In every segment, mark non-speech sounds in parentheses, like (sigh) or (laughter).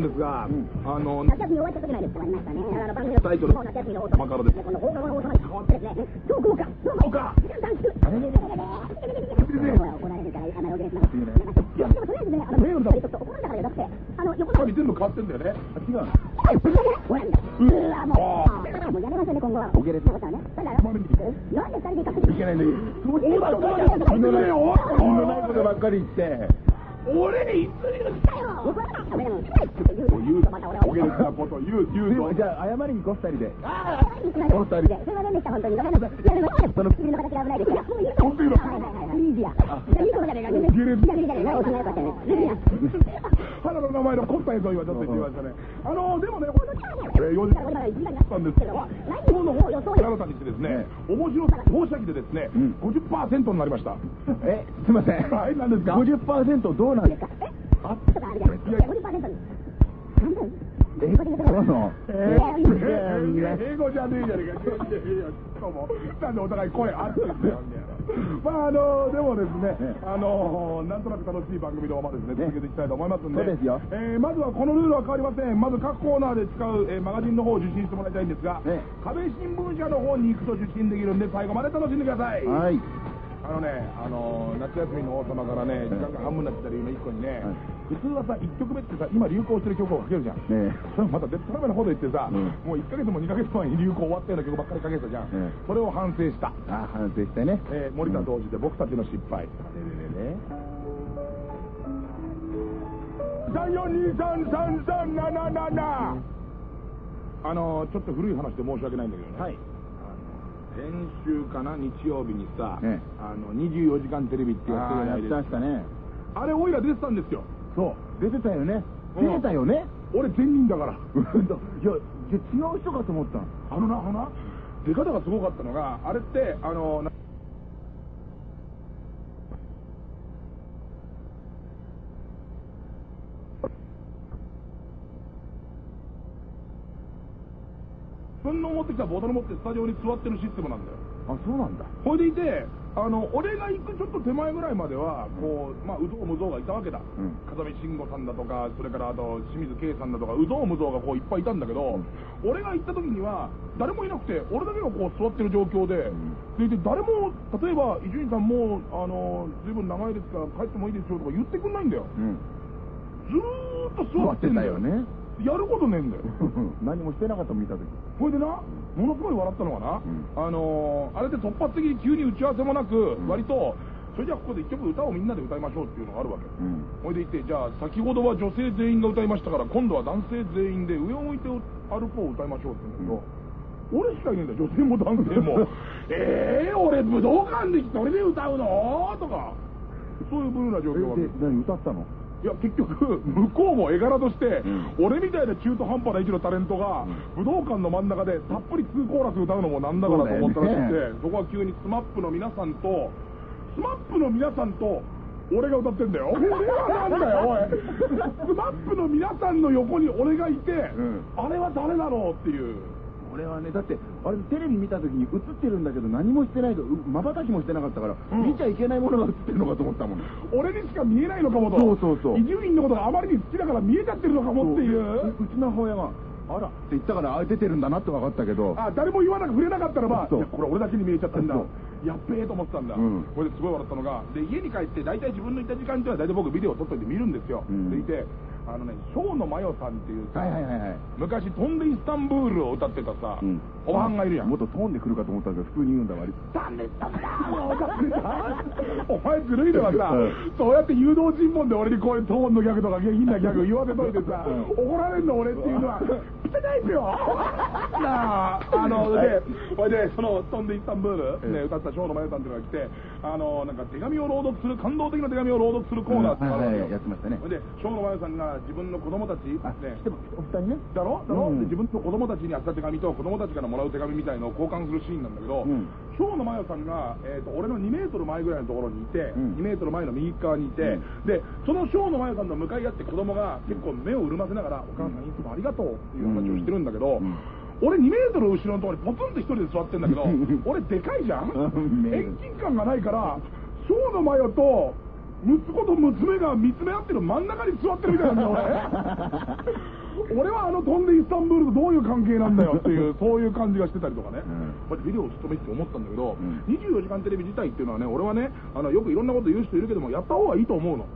んですが、あの、夏休み終わった時ないですからね。あの番組のタイトル夏休みの王玉からですこの放課後の王様に変わってですね、超豪華、豪華、短縮、ほら怒られるから、あの、おげします。いや、でもとりあえずね、あの、ちょっと怒られたからじゃなくて、あの、横の旅全部変わってんだよね。違うのほら、うわ、もう、もうやめましょうね、今後は。おげれそうだね。だから、なんで二人で行かせていけないのに。そういうことばっかりやって意味のないよ。意味のないことばっかり言って俺に言ったよ。僕はダメだ。もん。言う、おなこと言う、言うと。じゃあ謝りに行こう二人。でお二人。で。すいませんでした、本当に。ごめんなさい。いや、でも、その唇の形が危ないですか。お気がよかったね。リージア。花の名前の凝った映像今ちょっと言ってみましたね。あの、でもね、これだけ、えー、4時間ったんですけど、今日の方、奈良さんにしてですね、面白さ放射器でですね、うん50%になりました。えすいませんはい、何ですか50%どうなんですかあっとあれじゃん。50%に。半分えそうなのえー英語じゃねえじゃねえか。どうも。なんでお互い声合ってんだよ。まあ、あの、でもですね、あの、なんとなく楽しい番組のままですね、続けていきたいと思いますんで。そうですよえーまずはこのルールは変わりません。まず各コーナーで使う、えーマガジンの方を受信してもらいたいんですが、壁新聞社の方に行くと受信できるんで、最後まで楽しんでください。はいあのね、あの夏休みの王様からね、時間が半分になってた理由の一個にね、普通はさ、1曲目ってさ、今流行してる曲をかけるじゃん。ねそれまたでったらめなこと言ってさ、うんもう1ヶ月も2ヶ月前に流行終わったような曲ばっかりかけてたじゃん。ええそれを反省した。あ反省してねえー森田同時で僕たちの失敗。3423377あのちょっと古い話で申し訳ないんだけどね。はい先週かな日曜日にさ、ええ。あの24時間テレビってやってるじゃないですか。あーやってましたね。あれオイラ出てたんですよ。そう。出てたよね。うん。出てたよね。俺全人だから。いや違う人かと思ったの。あのなあのな出方がすごかったのがあれってあの自分の持ってきたボトル持ってスタジオに座ってるシステムなんだよ。あそうなんだ。ほいでいてあの俺が行くちょっと手前ぐらいまではこうまあうぞうむぞうがいたわけだ、ん。風見慎吾さんだとかそれからあと清水圭さんだとかうぞうむぞうがこういっぱいいたんだけど、俺が行った時には誰もいなくて俺だけがこう座ってる状況で、でいて誰も例えば伊集院さんもうあの随分長いですから帰ってもいいですよとか言ってくんないんだよ。うん。ずーっと座ってんだよ。座ってたよねやることねえんだよ。(laughs) 何もしてなかった見た時。ほいでな、ものすごい笑ったのがな、ん。あのーあれで突発的に急に打ち合わせもなく、ん。割と、それじゃあここで一曲歌をみんなで歌いましょうっていうのがあるわけ。うん。ほいでいて、じゃあ先ほどは女性全員が歌いましたから、今度は男性全員で上を向いて歩こう歌いましょうって言うんだけど、俺しかいないんだよ、女性も男性も。(laughs) えー、俺武道館で一人で歌うの？とか、そういうブルーな状況が。えで何歌ったの？いや結局、向こうも絵柄として、う俺みたいな中途半端な位置のタレントが、武道館の真ん中でたっぷり2コーラス歌うのもなんだからと思ったらしくて、そこは急に SMAP の皆さんと、SMAP の皆さんと、俺が歌ってんだよ。(laughs) 俺はなんだよ、おい。(laughs) SMAP の皆さんの横に俺がいて、んあれは誰だろうっていう。俺はねだってあれテレビ見た時に映ってるんだけど何もしてないとまばたきもしてなかったから、うん。見ちゃいけないものが映ってるのかと思ったもん。(laughs) 俺にしか見えないのかもと。そうそうそう。伊集院のことがあまりに好きだから見えちゃってるのかもっていう。ううちの母親が「あら」って言ったからあ出てるんだなって分かったけど。あ誰も言わなく触れなかったらば、いそう。やこれ俺だけに見えちゃったんだ。やっべえと思ってたんだ、うん。これですごい笑ったのが、で家に帰って、大体自分のいた時間っていうのは、大体僕、ビデオを撮っといて見るんですよ、うん。でいて、あのね、生野真世さんっていうさ、はいはいはいはい。昔、飛んでイスタンブールを歌ってたさ、うん。おばはんがいるやん。もっとトーンで来るかと思ったけど普通に言うんだ割とってさ、お前ずるいのはさ、うん。そうやって誘導尋問で俺にこういうトーンのギャグとか下品なギャグ言わせといてさ、怒られんの俺っていうのは、ピタないっすよ。(laughs) なあ、あの、で、ほいで、その、飛んでイスタンブール、ね、歌った生野真世さんっていうのが来て、あの、なんか手紙を朗読する、感動的な手紙を朗読するコーナーってのがあるわけよ。うん。はいはいやってましたね。ほいで、生野真世さんが自分の子供たち、あね。お二人ね。だろ？だろ、うん。で自分の子供たちにあった手紙と子供たちからもらう手紙みたいのを交換するシーンなんだけど、うん。生野真世さんが、えー、と俺の2メートル前ぐらいのところにいて、うん。2メートル前の右側にいて、でその生野真世さんの向かい合って子供が結構目を潤ませながら、お母さんいつもありがとうっていう話をしてるんだけど、うん。俺2メートル後ろのところにポツンと一人で座ってんだけど俺でかいじゃん？うん。遠近感がないから生野真世と息子と娘が見つめ合ってる真ん中に座ってるみたいなんだよ、俺。(laughs) 俺はあの飛んでイスタンブールとどういう関係なんだよっていう、(laughs) そういう感じがしてたりとかね。これビデオを務めって思ったんだけど、24時間テレビ自体っていうのはね、俺はね、あの、よくいろんなこと言う人いるけども、やった方がいいと思うの。っ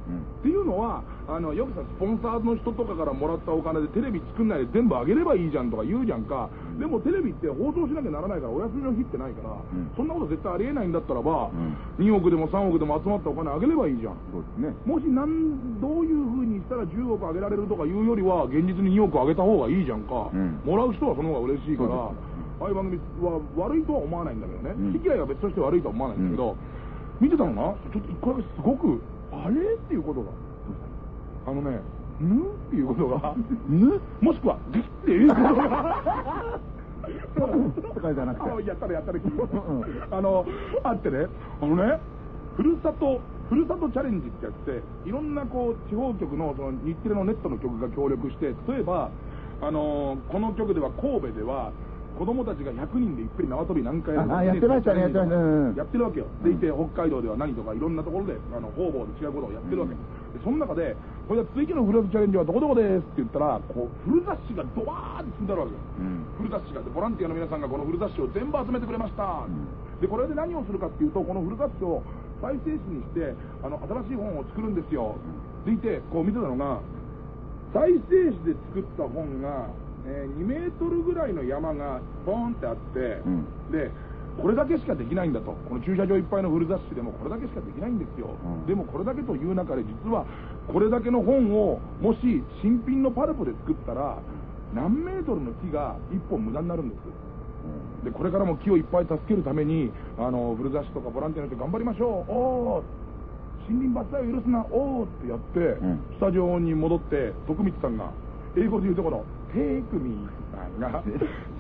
ていうのは、あの、よくさ、スポンサーの人とかからもらったお金でテレビ作んないで全部あげればいいじゃんとか言うじゃんか。でもテレビって放送しなきゃならないから、お休みの日ってないから、そんなこと絶対ありえないんだったらば、2億でも3億でも集まったお金あげればいいじゃん。そうですね。もしなんどういうふうにしたら10億あげられるとかいうよりは現実に2億あげた方がいいじゃんか、うん。もらう人はその方が嬉しいからああいう番組は悪いとは思わないんだけどね、うん。好き嫌いは別として悪いとは思わないんだけど、見てたのなちょっと一個だけすごくあれ？っていうことがあのねぬっていうことがぬもしくはぎっていうことが。とかじゃなくてあやったらやったら。あのあってねあのねふるさとふるさとチャレンジってやっていろんなこう地方局のその日テレのネットの局が協力して例えばあのこの局では神戸では子供たちが100人でいっぺんに縄跳び何回やってましたねやってましたうんやってるわけよ。でいて、北海道では何とかいろんなところで、あの、方々で違うことをやってるわけ。でその中で、これで続いてのフルーツチャレンジはどこどこですって言ったら、こう、古雑誌がドバーって積んであるわけよ。うん古雑誌が。で、ボランティアの皆さんがこの古雑誌を全部集めてくれました。で、これで何をするかっていうと、この古雑誌を再生紙にして、あの、新しい本を作るんですよ。でいて、こう見てたのが、再生紙で作った本が、えー2メートルぐらいの山がボーンってあって、うんでこれだけしかできないんだと。この駐車場いっぱいの古雑誌でもこれだけしかできないんですよ、うん。でもこれだけという中で実はこれだけの本をもし新品のパルプで作ったら何メートルの木が1本無駄になるんです。でこれからも木をいっぱい助けるためにあの古雑誌とかボランティアの人頑張りましょう。おー森林伐採を許すな。おーってやって、うん。スタジオに戻って徳光さんが英語で言うところテイクミーさんが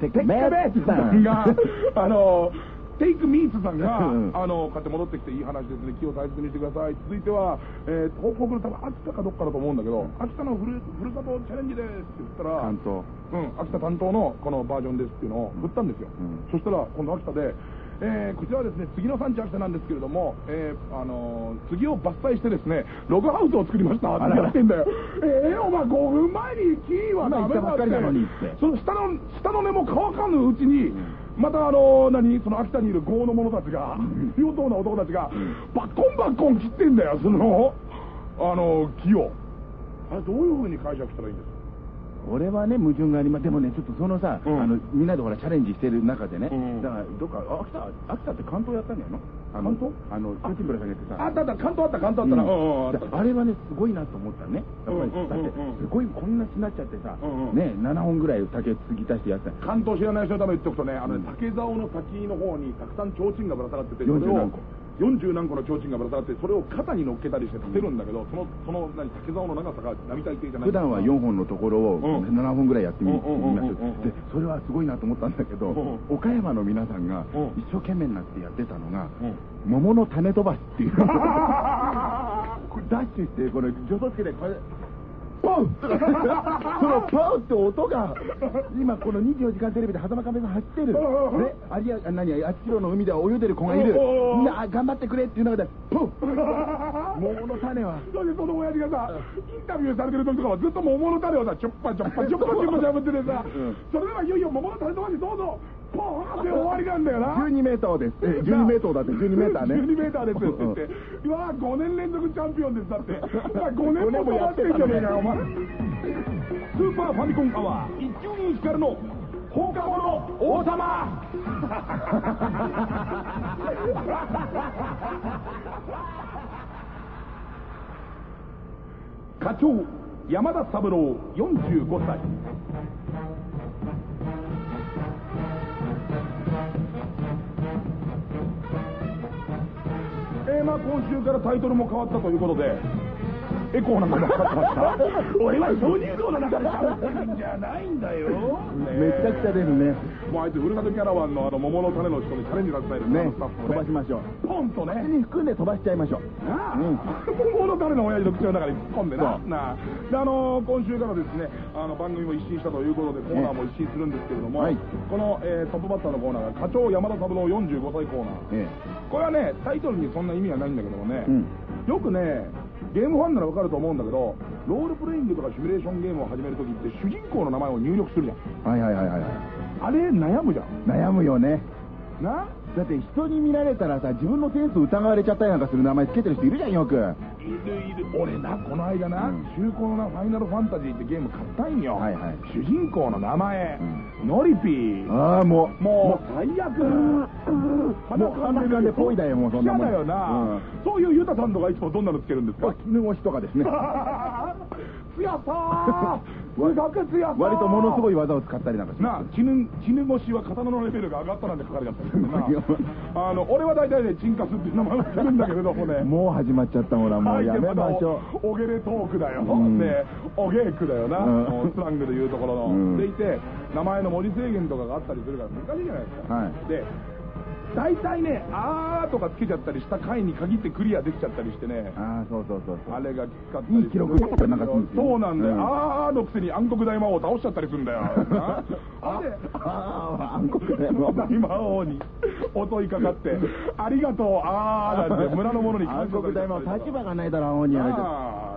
テイクメーツさんがあのテイクミーツさんが、うん。あの、こうやって戻ってきていい話ですね、木を大切にしてください。続いては、えー、東北の多分秋田かどっかだと思うんだけど、秋田のふるふるさとチャレンジですって言ったら、関東うん、秋田担当のこのバージョンですっていうのを振ったんですよ。うん。そしたら、今度秋田で、えーこちらはですね、杉の産地秋田なんですけれども、えーあのー杉を伐採してですね、ログハウスを作りました。ってやってんだよ。えー、お前5分前に木はダメだったばっって。その下の、下の根も乾かぬうちに、またあの何、その秋田にいる豪の者たちが、両党の男たちが、バッコンバッコン切ってんだよ、その、あの、木を。あれ、どういうふうに解釈したらいいんですか？俺はね、矛盾があります。でもね、ちょっとそのさ、うん。あの、みんなでほら、チャレンジしてる中でね、うん。だから、どっか、あ秋田、秋田って関東やったんじゃないの？あの関東？あの、チョチンブラさん。がやってさ。あったあった、関東あった、関東あったな。うん。うんうんあった。あれはね、すごいなと思ったね。やっぱり、うんうんうんうん。だって、すごいこんなしなっちゃってさ、うんうん。ね、7本ぐらい竹継ぎ足してやってた。関東知らない人のために言っておくとね、あのねうん竹竿の先の方にたくさん提灯がぶら下がってて、40それを何個40何個の提灯がぶら下がって、それを肩に乗っけたりして立てるんだけど、その、その、何、竹竿の長さが並大抵じゃない。普段は4本のところをうん7本ぐらいやってみます。でそれはすごいなと思ったんだけどうん岡山の皆さんがうん。一生懸命になってやってたのがうん。桃の種飛ばしっていう。(laughs) これダッシュしてこれ助走つけてこれポン。そのポンって音が。今この24時間テレビで狭間亀さん走ってる。ね。有明何あっちろの海では泳いでる子がいる。みんなあ頑張ってくれっていう中でポン。桃の種は。それでその親父がさ、インタビューされてる時とかはずっと桃の種をさ、ちょっぱちょっぱちょっぱちょっぱしゃぶっててさ、うん。それではいよいよ桃の種飛ばしどうぞ、ポーンって終わりなんだよな。12メーターです。え12メーターだって12メーターね。12メーターですって言って、うわー5年連続チャンピオンですだって。お前5年も飛ばしてんじゃねえかよ、お前。スーパーファミコンアワー、伊集院光の放課後の王様。(laughs) 課長山田三郎45歳えー、まあ今週からタイトルも変わったということで。エコーなんかもかかってました俺は鍾乳洞の中で喋ってるんじゃないんだよ、めちゃくちゃ出るね。もうあいつふるさとキャラバンのあの桃の種の人にチャレンジさせたいですねあのスタッフ飛ばしましょう。ポンとね。口に含んで飛ばしちゃいましょう。なあ、うん。桃の種の親父の口の中に突っ込んでな。なあ。であのー今週からですねあの番組も一新したということでコーナーも一新するんですけれども、はい。この、えートップバッターのコーナーが課長山田三郎45歳コーナー。え。これはねタイトルにそんな意味はないんだけどもね、うん。よくねゲームファンならわかると思うんだけどロールプレイングとかシミュレーションゲームを始めるときって主人公の名前を入力するじゃんはいはいはいはいはい。あれ悩むじゃん悩むよね。な？だって人に見られたらさ、自分のセンス疑われちゃったりなんかする名前つけてる人いるじゃん、よく。いるいる。俺なこの間な、うん。中古のなファイナルファンタジーってゲーム買ったんよ、はいはい。主人公の名前、ノリピー。ああ、もう。もう最悪。もう裸でぽいだよもうそんなもん。嫌だよな、うん。そういうユタさんとかいつもどんなのつけるんですか？絹ごしとかですね。(laughs) 強さーすごく強さー割とものすごい技を使ったりなんかしな。絹絹ごしは刀のレベルが上がったなんて書かれちゃったけどな。(laughs) あ。の俺は大体ねチンカスっていう名前をしてるんだけれどもね。もう始まっちゃったほら、もうやめましょう。おげれトークだよ、ん。でおげークだよな、うん。スラングで言うところの、うん。でいて名前の文字制限とかがあったりするから難しいじゃないですか、はい。で大体ね「あー」とかつけちゃったりした回に限ってクリアできちゃったりしてね。ああ、そうそうそうそう。あれがきつかったりいい記録なんかするんですよそうなんだよ、うん。あーのくせに暗黒大魔王を倒しちゃったりするんだよ。なあれでああ、暗黒だよ。大魔王に襲いかかって「ありがとう。あー」なんて村の者に。暗黒大魔王、立場がないだろ、青にや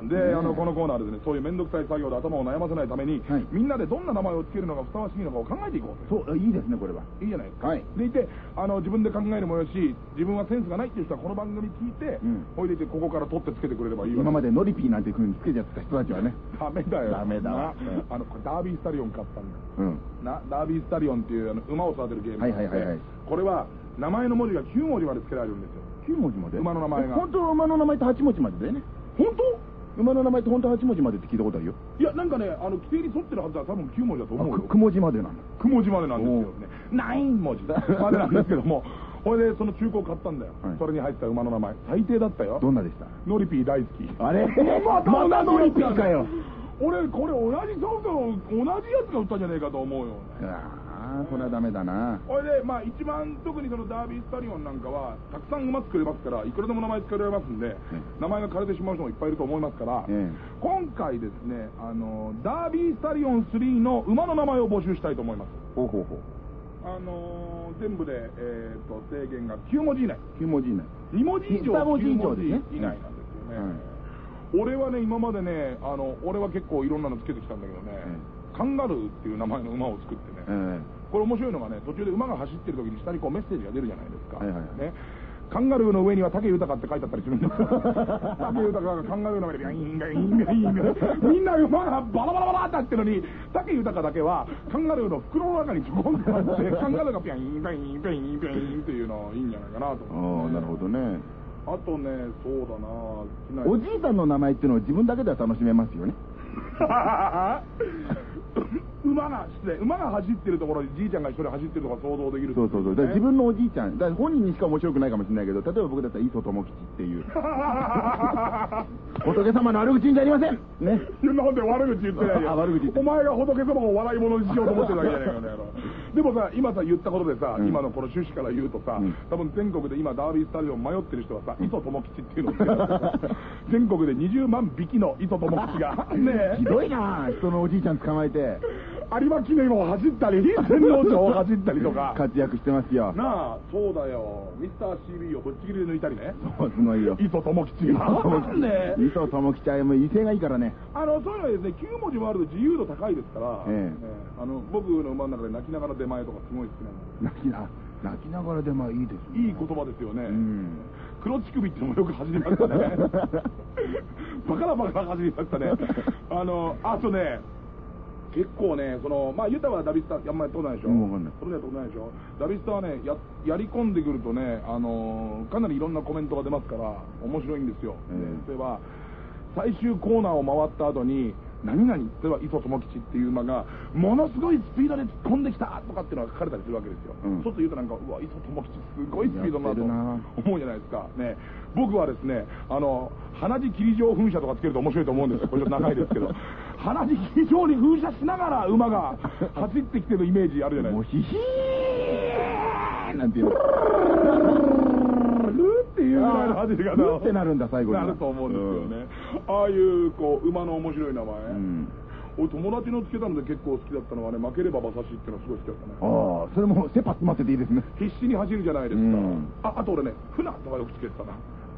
で、あのこのコーナーでですねそういう面倒くさい作業で頭を悩ませないために、はい。みんなでどんな名前を付けるのがふさわしいのかを考えていこう。そう、いいですね、これは。いいじゃないですか、はい。でいてあの自分で考えるもよし自分はセンスがないっていう人はこの番組聞いて、うん。ほいでいてここから取ってつけてくれればいいわけ。今までノリピーなんていう風につけちゃってた人たちはね。(laughs) ダメだよ。ダメだあのこれダービースタリオン買ったんだ。うん。なダービースタリオンっていうあの馬を育てるゲームはいはいはいはい。これは名前の文字が9文字まで付けられるんですよ。9文字まで？馬の名前が。え本当は馬の名前って8文字までだよね。本当？馬の名前って本当は8文字までって聞いたことあるよ。いやなんかねあの規定に沿ってるはずは多分9文字だと思うよ9文字までなの。9文字までなんですよね。9文字までなんですけども。これでその中古を買ったんだよ、はい。それに入ってた馬の名前。最低だったよ。どんなでした？ノリピー大好き。あれ？またまたノリピーかよ。俺これ同じソフトの同じやつが売ったんじゃねえかと思うよ。ああ、これはダメだな。これでまあ一番特にそのダービースタリオンなんかはたくさん馬作れますからいくらでも名前付けられますんで、名前が枯れてしまう人もいっぱいいると思いますから、ええ。今回ですねあのダービースタリオン3の馬の名前を募集したいと思います。ほうほうほう。あのー全部で、えー、と制限が9文字以内。9文字以内。2文字以上二文字以上9ですね。以内なんですよね、俺はね今までねあの俺は結構いろんなのつけてきたんだけどね、カンガルーっていう名前の馬を作ってね、えこれ面白いのがね途中で馬が走ってる時に下にこうメッセージが出るじゃないですか、はいはいはい。ね。カンガルーの上には武豊って書いてあったりするんですよ。(laughs) 武豊がカンガルーの上でビャインビャインビャインイン。みんな馬がバラバラバラって入ってるのに武豊だけはカンガルーの袋の中にちょこんであって (laughs) カンガルーがビャインビャインビャインビャインっていうのいいんじゃないかなとあ思って、あ、なるほどね。あとねそうだなおじいさんの名前っていうのを自分だけでは楽しめますよね。(laughs) 馬が失礼馬が走ってるところにじいちゃんが一人走ってるとか想像できる。そうそうそう。だから自分のおじいちゃん、だ本人にしか面白くないかもしれないけど、例えば僕だったら磯智吉っていう。(laughs) 仏様の悪口じゃありません。ね。なんで悪口言ってないよあ悪口お前が仏様を笑い物にしようと思ってるだけじゃないかね (laughs) でもさ今さ言ったことでさ、うん。今のこの趣旨から言うとさ、うん。多分全国で今ダービースタジオン迷ってる人はさ磯智吉っていうのを (laughs) 全国で20万匹の磯智吉が。ねひどいな人のおじいちゃん捕まえて有馬記念を走ったり天皇賞を走ったりとか。活躍してますよ。なあそうだよ。ミスター CB をぶっちぎりで抜いたりね。そう、すごいよ。磯智吉が。ね磯智吉はもう威勢がいいからね。あのそういうのはですね9文字もあると自由度高いですから、ええ。あの僕の馬の中で泣きながら出前とかすごい好きなんで。泣きな、泣きながらでまあいいですね。いい言葉ですよね、うん。黒乳首ってのもよく走りましたね。(laughs) バカなバカな走りましたね。あのあとね結構ねそのまあユタはダビスタあんまりやったことないでしょ、うんわかんない。それないでしょ。ダビスタはねややり込んでくるとねあのかなりいろんなコメントが出ますから面白いんですよ、ええ。例えば最終コーナーを回った後に何々例えば磯智吉っていう馬がものすごいスピードで突っ込んできたとかっていうのが書かれたりするわけですよ、うん。そうすると言うとなんかうわ磯智吉すごいスピードだなと思うじゃないですか。ね。僕はですねあの鼻血霧状噴射とかつけると面白いと思うんですよ。これちょっと長いですけど鼻血霧状に噴射しながら馬が走ってきてるイメージあるじゃないですかもうヒヒーなんていうの。ルーっていうぐらいの走り方をルーってなるんだ最後になると思うんですよね、ああいうこう馬の面白い名前、うん。俺友達のつけたので結構好きだったのはね負ければ馬刺しっていうのすごい好きだったねああ、それも切羽詰まってていいですね。必死に走るじゃないですか、うんああと俺ね船とかよくつけてたな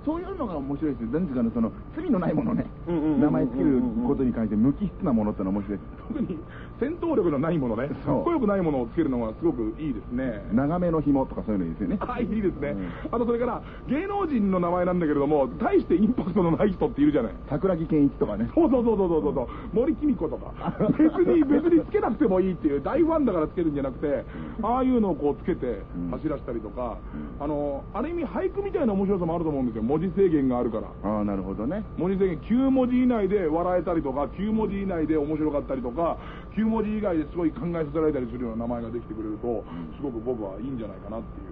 そういうのが面白いですよ。なんていうかね、その、罪のないものね。名前つけることに関して無機質なものってのは面白いです。特に戦闘力のないものね、かっこよくないものをつけるのはすごくいいですね。長めの紐とかそういうのいいですよね。あいいですね、うん。あとそれから芸能人の名前なんだけれども大してインパクトのない人っているじゃない。桜木健一とかね。そうそうそうそうそうそう。森公子とか。別に別につけなくてもいいっていう大ファンだからつけるんじゃなくてああいうのをこうつけてうん。走らせたりとか、うん。あのある意味俳句みたいな面白さもあると思うんですよ文字制限があるから。ああ、なるほどね。文字制限9文字以内で笑えたりとか9文字以内で面白かったりとか9文字以外ですごい考えさせられたりするような名前ができてくれるとすごく僕はいいんじゃないかなっていう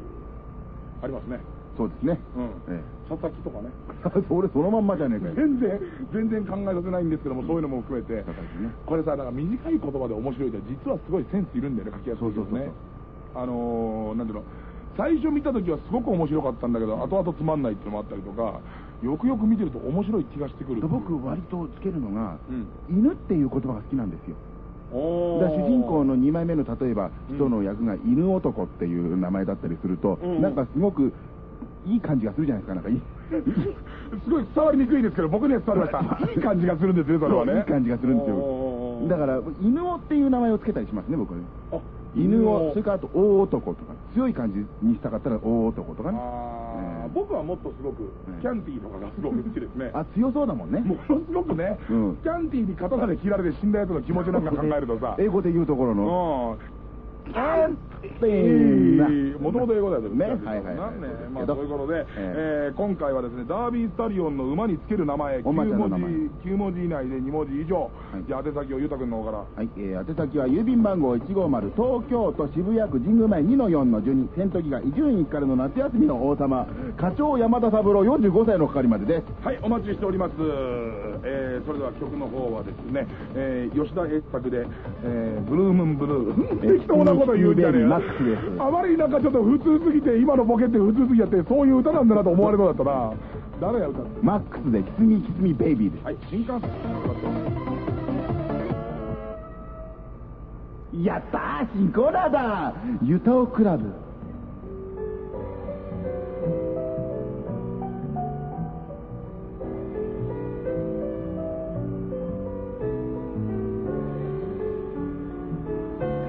ありますね。そうですね。うん。え佐々木とかね。え。俺そのまんまじゃねえかよ。全然全然考えさせないんですけどもそういうのも含めて。ね。これさなんか短い言葉で面白いって実はすごいセンスいるんだよね書きやすいけどそうそうそうねあのー、なんていうの最初見た時はすごく面白かったんだけど後々つまんないっていうのもあったりとかよくよく見てると面白い気がしてくる僕割とつけるのが、うん。犬っていう言葉が好きなんですよ。おだ主人公の2枚目の例えばうん人の役が犬男っていう名前だったりすると、うん。なんかすごくいい感じがするじゃないですかなんかいい。(laughs) すごい伝わりにくいですけど僕には伝わりました。(laughs) いい感じがするんですねそれはね。いい感じがするんですよ。だから犬男っていう名前をつけたりしますね僕はね。あ犬犬をそれからあと大男とか強い感じにしたかったら大男とかね。僕はもっとすごくええ。キャンティーとかがすごく好きですね。(laughs) あ強そうだもんね。ものすごくね、うん。キャンティーに刀で切られて死んだやつの気持ちなんか考えるとさ、英語で言うところの。うんもともと英語だよね。ねはいはいはいねまあ、けどそういうことで、ええー今回はですね、ダービースタリオンの馬につける名前、9お馬ちゃんの文字名前、9文字以内で2文字以上。いじゃあ、宛先をゆうたくんの方から。はい、えー、宛先は郵便番号150東京都渋谷区神宮前2の4の12戦闘機が伊集院からの夏休みの王様課長山田三郎45歳の係までですはい、お待ちしております。えーそれでは曲の方はですね、えー吉田栄作で、えーブルームンブルー。適当なこと言うんじゃねえあまりなんかちょっと普通すぎて、今のボケって普通すぎやって、そういう歌なんだなと思われそうだったな。誰や歌ってマックスでキスミキスミベイビーです。はい、新幹線。やったー新コーナーだユタオクラブ。は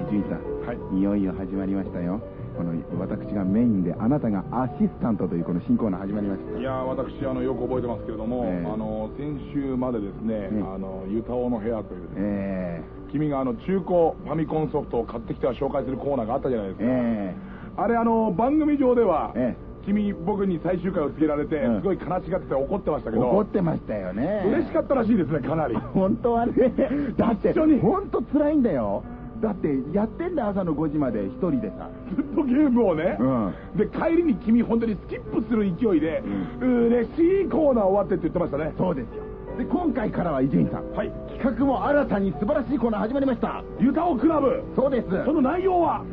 い、純一さん、はいいよいよ始まりましたよ。この私がメインであなたがアシスタントというこの新コーナー始まりました。いやー私あのよく覚えてますけれども、ええ。あの先週までですね、ええ。あのユタオの部屋というですね、え君があの中古ファミコンソフトを買ってきては紹介するコーナーがあったじゃないですー、か、えあれあの番組上では、え君僕に最終回をつけられて、うん。すごい悲しがってて怒ってましたー、けど怒ってましたよね。嬉しかったらしいですねかなり。本当はね。(laughs) だって本当辛いんだよだってやってんだよ朝の5時まで一人でさ。ずっとゲームをね、うん。で帰りに君本当にスキップする勢いで、嬉しいコーナー終わってって言ってましたね。そうですよ。で今回からは伊集院さんはい。企画も新たに素晴らしいコーナー始まりました。ユタオクラブ。そうです。その内容は？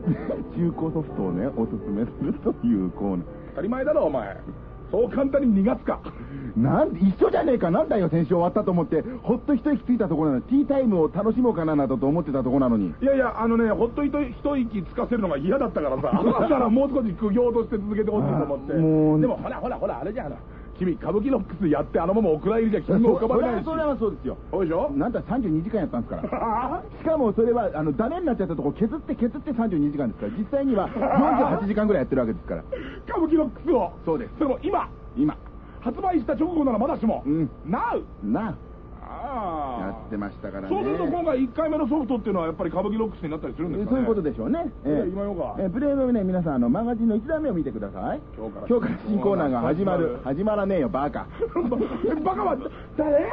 (laughs) 中古ソフトをねおすすめするというコーナー。当たり前だろお前そう簡単に逃がすか。なん一緒じゃねえか。なんだよ先週終わったと思って。ほっと一息ついたところなの。ティータイムを楽しもうかななどと思ってたところなのに。いやいやあのねほっと一息つかせるのが嫌だったからさ。(laughs) だからもう少し苦行として続けてほしいと思って。あもう。でもほらほらほらあれじゃん君歌舞伎ロックスやってあのままお蔵入りじゃ君も浮かばれないし。それはそうですよ。そうでしょ？なんだ32時間やったんですから。(laughs) しかもそれはあのダメになっちゃったとこ削って削って32時間ですから。実際には48時間ぐらいやってるわけですから。歌舞伎ロックスを。そうです。それも今今。発売した直後ならまだしも、うん。Now なああやってましたからねそうすると今回1回目のソフトっていうのはやっぱり歌舞伎ロックスになったりするんですかね？そういうことでしょうね。じゃあ行きましょうかえープレイのね、皆さん、あの、マガジンの1段目を見てください。今日から今日から新コーナーが始まる。始 (laughs) 始まらねえよ、バカ。バカは誰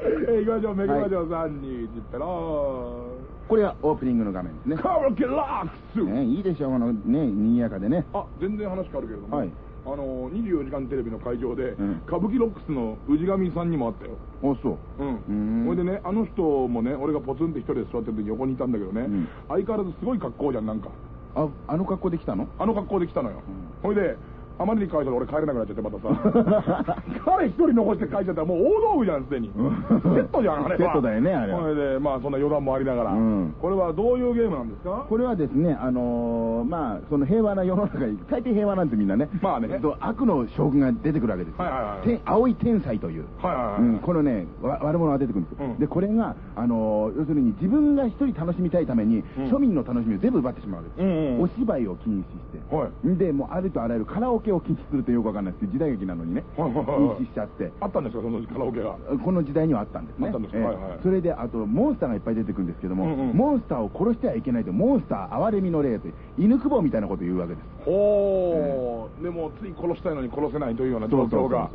えー、行きましょう、めくりましょう、3、2、1、ペロこれがオープニングの画面ですねー。。カラキラックス、ね、いいでしょう、このね、賑やかでね。あ、全然話変わるけれども、はいあの、24時間テレビの会場で、うん歌舞伎ロックスの氏神さんにもあったよ。お、そう。うん。うんほいでね、あの人もね、俺がポツンって一人で座ってる時に横にいたんだけどね、うん相変わらずすごい格好じゃん、なんか。あ、あの格好で来たの？あの格好で来たのよ。ほいで、あまりにかわいそうで俺帰れなくなっちゃってまたさ。(laughs) 彼一人残して帰っちゃったらもう大道具じゃんすでに。セットじゃんあれは。セットだよねあれは。それでまあそんな余談もありながら、うん。これはどういうゲームなんですか？これはですね、あのーまあ、その平和な世の中に、大抵平和なんてみんなね、まあね。と悪の将軍が出てくるわけですよ。はいはいはい。天青い天才という。はいはいはい、うん、このね、わ悪者が出てくるんですよ、うん。で、これが、あのー要するに自分が一人楽しみたいために、うん。庶民の楽しみを全部奪ってしまうわけです。うんうん。お芝居を禁止して、はい。で、もうありとあらゆるカラオケを禁止するとよくわかんないです時代劇なのにね、禁止しちゃって。あったんですか？そのカラオケが。この時代にはあったんですね。あったんですか？それで、あと、モンスターがいっぱい出てくるんですけども、モンスターを殺してはいけないと、モンスター哀れみの霊という、犬久保みたいなことを言うわけです。ほー、でもつい殺したいのに殺せないというような状況が。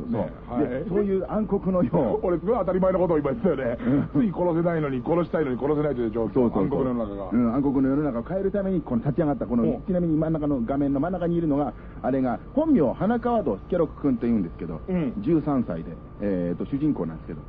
そうい。う暗黒のよう。俺すごい当たり前のことを今言ってたよね、つい殺せないのに殺したいのに殺せないという状況。暗黒の世の中が、うん、暗黒の世の中を変えるためにこの立ち上がったこのおちなみに真ん中の画面の真ん中にいるのがあれが本名花川戸スケロク君というんですけど、うん。13歳で、えー、と主人公なんですけど、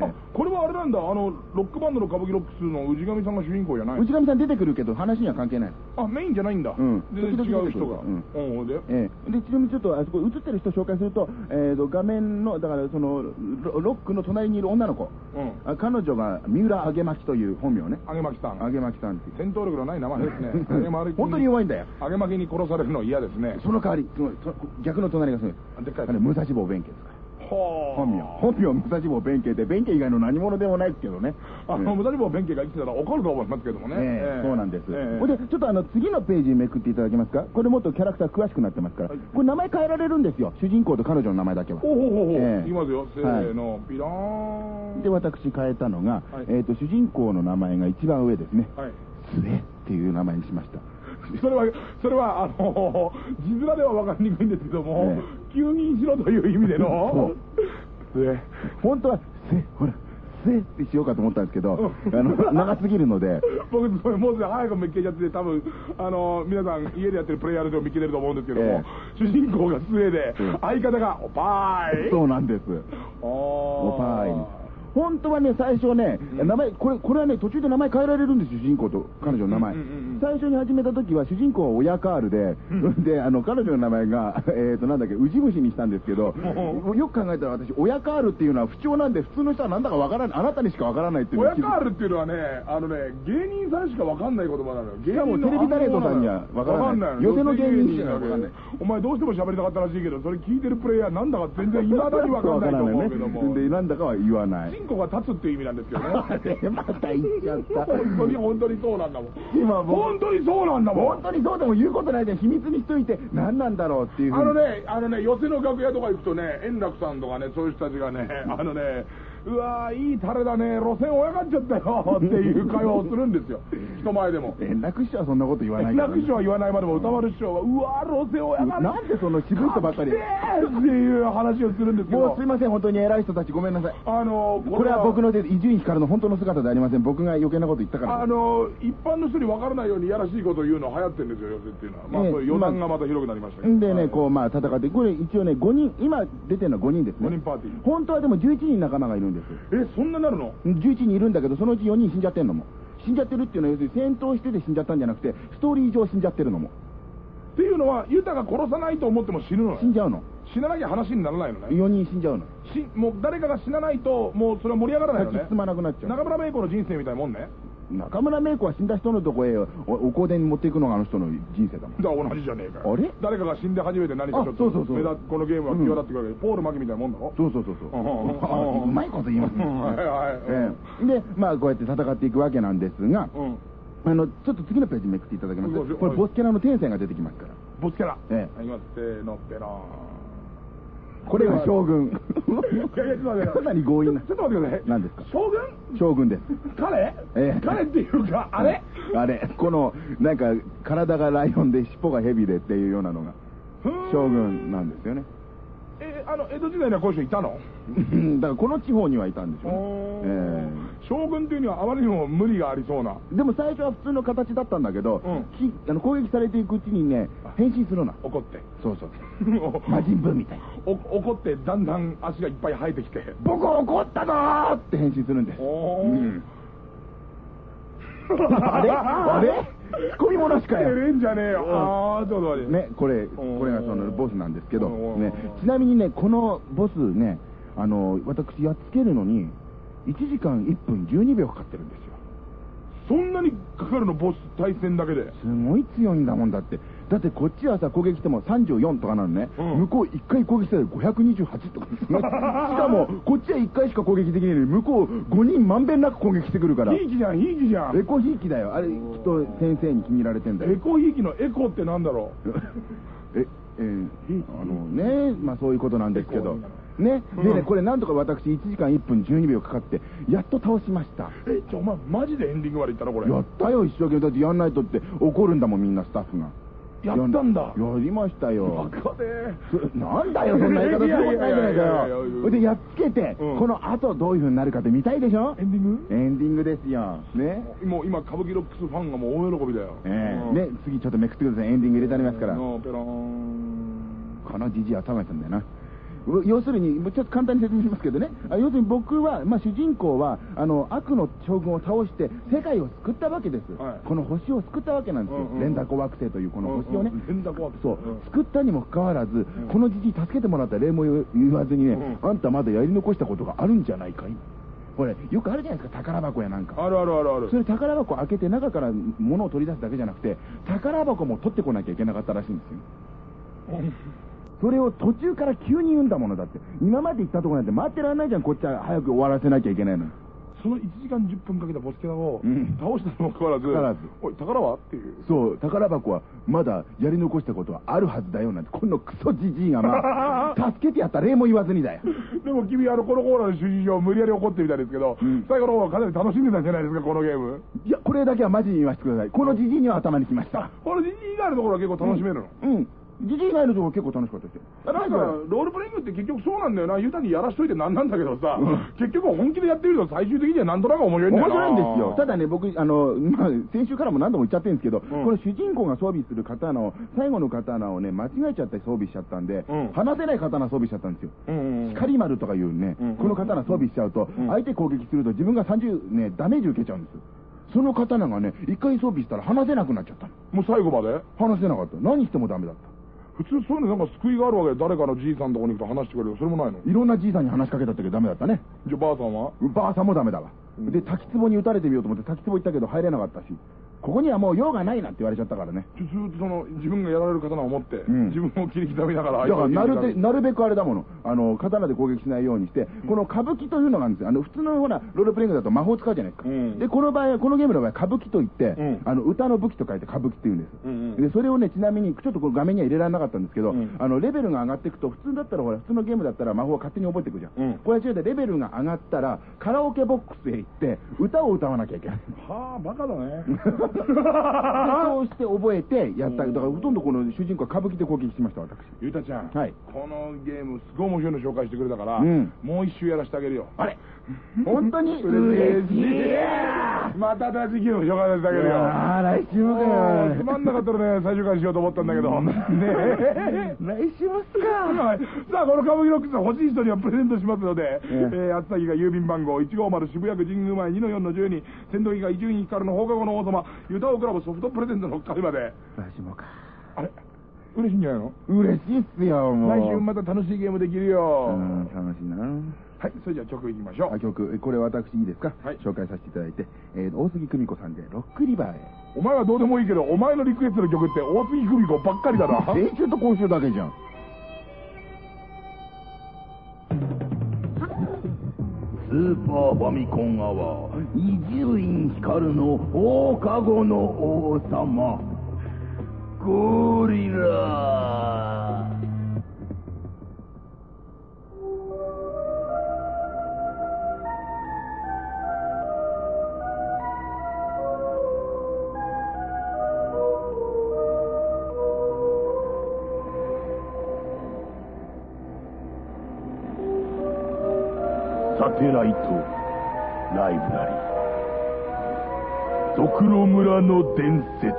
あこれはあれなんだ。あのロックバンドの歌舞伎ロックスの氏神さんが主人公じゃない内上さん出てくるけど話には関係ない。あメインじゃないんだ、うん。全然違う人が、うん。で？ええ。でちなみにちょっとあそこ映ってる人紹介すると,、えー、と画面のだからそのロロックの隣にいる女の子、うん。あ彼女が三浦揚巻という本名ね。揚巻さん。揚巻さんっていう。戦闘力のない名前ですね。(laughs) 揚げ巻き本当に弱いんだよ。揚げ巻きに殺されるの嫌ですね。その代わりそのそ逆の隣がすごいあでっかいあれ武蔵坊弁慶ですか本名本名武蔵坊弁慶で弁慶以外の何者でもないですけどねあの、無駄にも弁慶が生きてたら怒ると思いますけどもね。ええそうなんです。ええほんで、ちょっとあの、次のページめくっていただけますか？これもっとキャラクター詳しくなってますから。はいこれ名前変えられるんですよ。主人公と彼女の名前だけは。ほうほうほうほう。ええいきますよ。せーの、ピラーン。で、私変えたのが、はいえっ、と、主人公の名前が一番上ですね。はい。末っていう名前にしました。(laughs) それは、それは、あの、字面では分かりにくいんですけども、え急にしろという意味での、(laughs) 末。本当は、末、ほら、末ってしようかと思ったんですけど、あの、長すぎるので、(laughs) 僕、それもう早く見っけちゃって、多分あの皆さん、家でやってるプレイヤーでも見っけてると思うんですけども、え主人公が末でうん、相方がおぱーい。そうなんです。おおパーイー本当はね、最初はね、うん。名前、これ、これはね、途中で名前変えられるんですよ、主人公と彼女の名前。最初に始めた時は、主人公は親カールで、うん。(laughs) で、あの、彼女の名前が、(laughs) えっ、と、なんだっけ、ウジ虫にしたんですけど、よく考えたら私、親カールっていうのは不調なんで、普通の人はなんだかわからない、あなたにしかわからないっていうの親カールっていうのはね、あのね、芸人さんしかわかんない言葉なのよ。芸しかもテレビタレントさんにはわからない。寄席の芸人しかわかんない。お前どうしても喋りたかったらしいけど、それ聞いてるプレイヤーなんだか全然未だにわかんないと思うけども。で、なんだかは言わない。チンコが立つっていう意味なんですけどね。(laughs) また言っちゃった。本当に本当にそうなんだもん。今僕本当にそうなんだもん。本当にそうでも言うことないで秘密にしといて何なんだろうっていうあのね、あのね、寄席の楽屋とか行くとね、円楽さんとかね、そういう人たちがね、あのね、うわー、いいタレだね、路線親がっちゃったよ。(laughs) っていう会話をするんですよ、人前でも。円楽師匠はそんなこと言わない円楽師匠は言わないまでも歌丸師匠は、うわー、路線親がなんでその渋い人ばっかり？かっていう話をするんですけど、もうすいません本当に偉い人たちごめんなさい。あのこれは僕の伊集院光の本当の姿ではありません。僕が余計なこと言ったからあの一般の人に分からないようにいやらしいことを言うの流行ってるんですよ、寄席っていうのは。まあ、ねそういう余談がまた広くなりましたけど。んでね、はい。こう、まあ、戦って、これ一応ね、5人、今出てるのは5人ですね。5人パーティー。本当はでも11人仲間がいるんです。え、そんななるの？11人いるんだけど、そのうち4人死んじゃってんのも。死んじゃってるっていうのは、要するに戦闘してて死んじゃったんじゃなくて、ストーリー上死んじゃってるのも。っていうのは、ユタが殺さないと思っても死ぬのよ死んじゃうの。死ななきゃ話にならないのね？4人死んじゃうの。しもう誰かが死なないと、もうそれは盛り上がらないのね？先。進まなくなっちゃう。中村芽衣子の人生みたいなもんね？中村芽衣子は死んだ人のとこへおお香典に持っていくのがあの人の人生だもん。だから同じじゃねえかよ。あれ？誰かが死んで初めて何かちょっとあそうそうそう目立このゲームは際立ってくるわけで、ポール・マキみたいなもんだろ？そうそうそうそう。うまいこと言いますね。はいはいええで、まあ、こうやって戦っていくわけなんですが、うん。あの、ちょっと次のページめくっていただけますうんこれ、ボスキャラの天性が出てきますから。ボスキャラ。ええいきます。せーの、ペラーン。これが将軍。いやいや、ちょっと待ってかなり強引な。ちょっと待ってください。何ですか？将軍？将軍です。彼？ええ。彼っていうか、あれ？あれ、この、なんか、体がライオンで尻尾がヘビでっていうようなのが、将軍なんですよね。えーあの、江戸時代にはこういう人いたの？だからこの地方にはいたんでしょうね。え将軍っていうにはあまりにも無理がありそうな。えでも最初は普通の形だったんだけど、あの攻撃されていくうちにね、変身するの。怒って。そうそう。魔人ブーみたいな。お怒ってだんだん足がいっぱい生えてきて。僕怒ったぞーって変身するんです。おーうんあれ？(laughs) あれ込み物しかれんじゃねえよ。ああ、ちょっと待って。ね、これ、んこれがそのボスなんですけど、うんね、ちなみにね、このボスね、あの、私やっつけるのに、1時間1分12秒かかってるんですよ。そんなにかかるの、ボス対戦だけで。すごい強いんだもんだって。だってこっちはさ、攻撃しても34とかなのね、うん向こう1回攻撃したら528とかすごいしかも、こっちは1回しか攻撃できないのに、向こう5人まんべんなく攻撃してくるから。ひいきじゃん、ひいきじゃん。エコひいきだよ。あれ、きっと先生に気に入られてんだよエ。コひいきのエコってなんだろ (laughs) え、えーあのね、まあそういうことなんですけど。ね、でね、うんこれなんとか私1時間1分12秒かかって、やっと倒しました。う。え、じゃあお前マジでエンディングまで行ったのこれ。やったよ、一生懸命。だってやんないとって怒るんだもん、みんなスタッフが。やったんだやりましたよ。バカでそなんだよ、そんな言い方することないじゃないかよ。でやっつけて、うんこの後どういう風になるかって見たいでしょエンディングエンディングですよ。ね。もう今、歌舞伎ロックスファンがもう大喜びだよ。うんええね、次ちょっとめくってください。エンディング入れてありますから。のペローン。このじじいは頭にたんだよな。う要するに、もうちょっと簡単に説明しますけどね、あ要するに僕は、まあ、主人公はあの悪の将軍を倒して、世界を救ったわけです、はい。この星を救ったわけなんですよ、連打コ惑星というこの星をね、うんうん連打コ惑星そう、うん。救ったにもかかわらず、このじじい助けてもらった礼も言わずにね、うあんたまだやり残したことがあるんじゃないかい、これ、よくあるじゃないですか、宝箱やなんか。あるあるあるある。それ宝箱開けて中から物を取り出すだけじゃなくて宝箱も取ってこなきゃいけなかったらしいんですよそれを途中から急に言うんだものだって。今まで行ったところなんて待ってらんないじゃん。こっちは早く終わらせなきゃいけないのに。その1時間10分かけたボスキャラをうん。倒したにもかかわらず、おい、宝は？っていう。そう。宝箱はまだやり残したことはあるはずだよなんて。このクソじじいがまあ (laughs) 助けてやった礼も言わずにだよ。でも君、あの、このコーナーの主人公、無理やり怒ってみたいですけど、うん。最後の方はかなり楽しんでたんじゃないですか、このゲーム。いやこれだけはマジに言わせてください。このじじいには頭にきました。このじじい以外のところは結構楽しめるの？うん。じじい以外のところ結構楽しかったですよなんか、ロールプレイングって結局そうなんだよな。ユタにやらしといてなんなんだけどさ、結局本気でやってみると最終的にはなんとなく面白いんだ面よな。白いんですよ。ただね、僕、あの、まあ、先週からも何度も言っちゃってるんですけど、んこの主人公が装備する刀を、最後の刀をね、間違えちゃって装備しちゃったんで、うん離せない刀装備しちゃったんですよ。光丸とかいうね、うんこの刀装備しちゃうと、うん相手攻撃すると自分が30ね、ダメージ受けちゃうんですよ。その刀がね、一回装備したら離せなくなっちゃったの。もう最後まで？離せなかった。何してもダメだった。普通そういうのなんか救いがあるわけで誰かのじいさんのとこに行くと話してくれるそれもないの？いろんなじいさんに話しかけたけどダメだったね。じゃあばあさんは？ばあさんもダメだわ。で、滝壺に打たれてみようと思って滝壺行ったけど入れなかったし、ここにはもう用がないなんて言われちゃったからね。ずーっとその自分がやられる刀を持って、うん。自分を切り刻みながらだからなるなるべくあれだもの。あの刀で攻撃しないようにして、この歌舞伎というのがあるんですよ。あの普通のほらロールプレイングだと魔法使うじゃないですか、うん。でこの場合このゲームの場合歌舞伎といって、うん。あの歌の武器と書いて歌舞伎っていうんです、うん。うんでそれをねちなみにちょっとこれ画面には入れられなかったんですけど、うん。あのレベルが上がっていくと普通だったらほら普通のゲームだったら魔法を勝手に覚えていくじゃん、うん。これは違うでレベルが上がったらカラオケボックスへ行って歌を歌わなきゃいけない。はあバカだね。で (laughs) (laughs) そうして覚えてやった。だからほとんどこの主人公は歌舞伎で攻撃しました私。ゆうたちゃん、はい。このゲームすごい面白いの紹介してくれたから、うん。もう一周やらせてあげるよ。あれ？本当に嬉しい。また新しいゲーム紹介させてあげるよ。ああ、来週もか。つまんなかったらね最終回しようと思ったんだけど。ねえ。来週もっすはい。さあ、この歌舞伎ロックス欲しい人にはプレゼントしますので、ええ。ー、厚崎が郵便番号150渋谷区神宮前2の4の12、戦闘機が伊集院光の放課後の王様、ユタオクラブソフトプレゼントの係まで。来週もか。あれ？嬉しいんじゃないの？嬉しいっすよ、もう。来週また楽しいゲームできるよ。うん、楽しいな。はい、それじゃあ曲いきましょう。あ曲、えこれ私いいですか？はい紹介させていただいて、えー大杉久美子さんで、ロックリバーへ。お前はどうでもいいけど、お前のリクエストの曲って大杉久美子ばっかりだな。(laughs) 先週と今週だけじゃん。ーパーファミコンアワー、伊集院光の放課後の王様、ゴリラ。サテライトライブラリードクロ村の伝説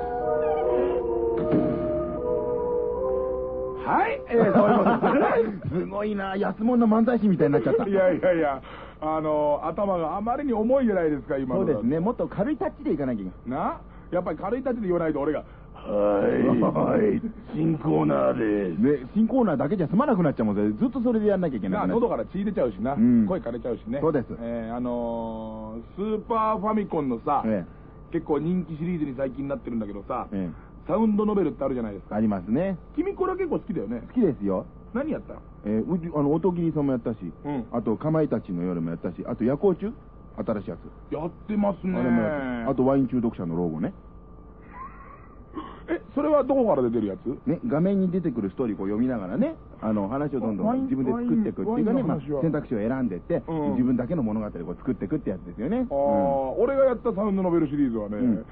はい、えー、そういうことです。すごいな安物の漫才師みたいになっちゃった (laughs) いやいやいや、あの、頭があまりに重いじゃないですか、今の。そうです。ねもっと軽いタッチでいかなきゃいけないな？やっぱり軽いタッチで言わないと俺が、はい、はい、新コーナーです。で、新コーナーだけじゃ済まなくなっちゃうもんで、ずっとそれでやんなきゃいけないな喉から血出ちゃうしな、うん声枯れちゃうしね。そうですえーあのー、スーパーファミコンのさ、え結構人気シリーズに最近なってるんだけどさ、えサウンドノベルってあるじゃないですか。ありますね。君これは結構好きだよね好。きですよ。何やったの？えーうちあの、音切りさんもやったし、うんあと、かまいたちの夜もやったし、あと、夜行中？新しいやつ。やってますねあと、ワイン中毒者の老後ね。(gasps) え、それはどこから出てるやつ？ね、画面に出てくるストーリーをこう読みながらね、あの、話をどんどん自分で作っていくっていうかね、まあ選択肢を選んでって、うん。自分だけの物語をこう作っていくってやつですよね。ああ、俺がやったサウンドノベルシリーズはね、うん